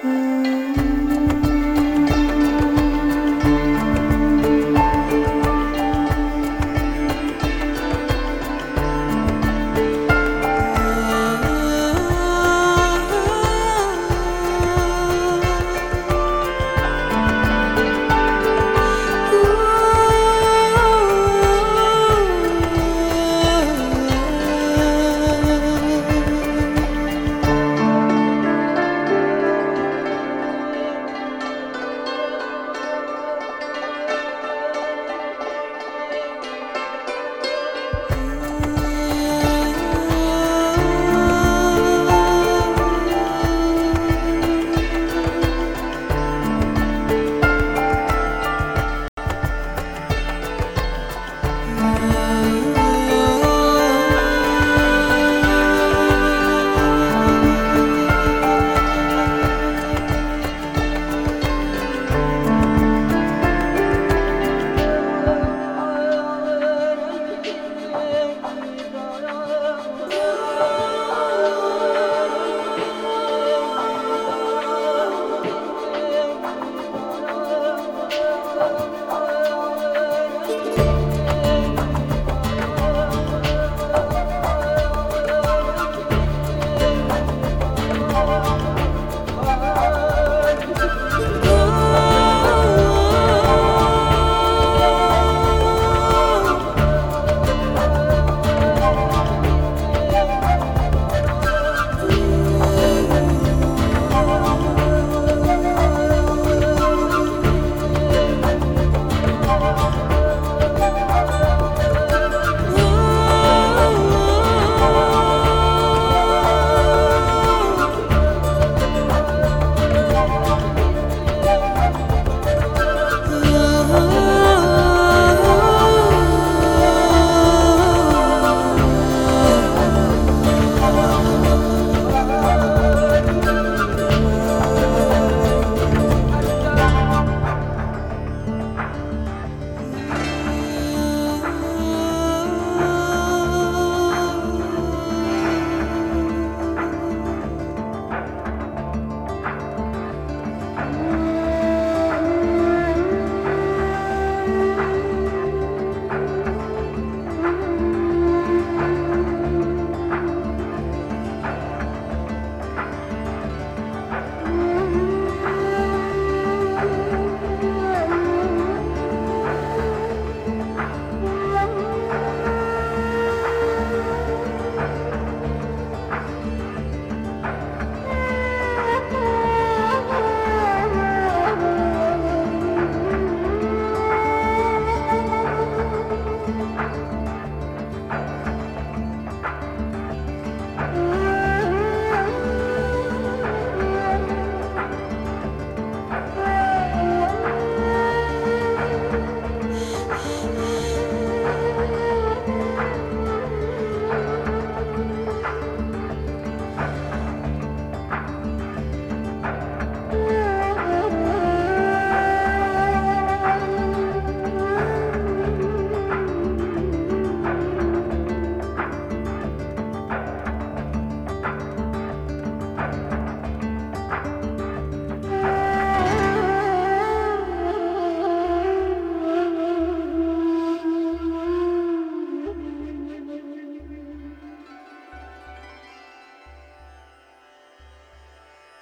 Mm-hmm.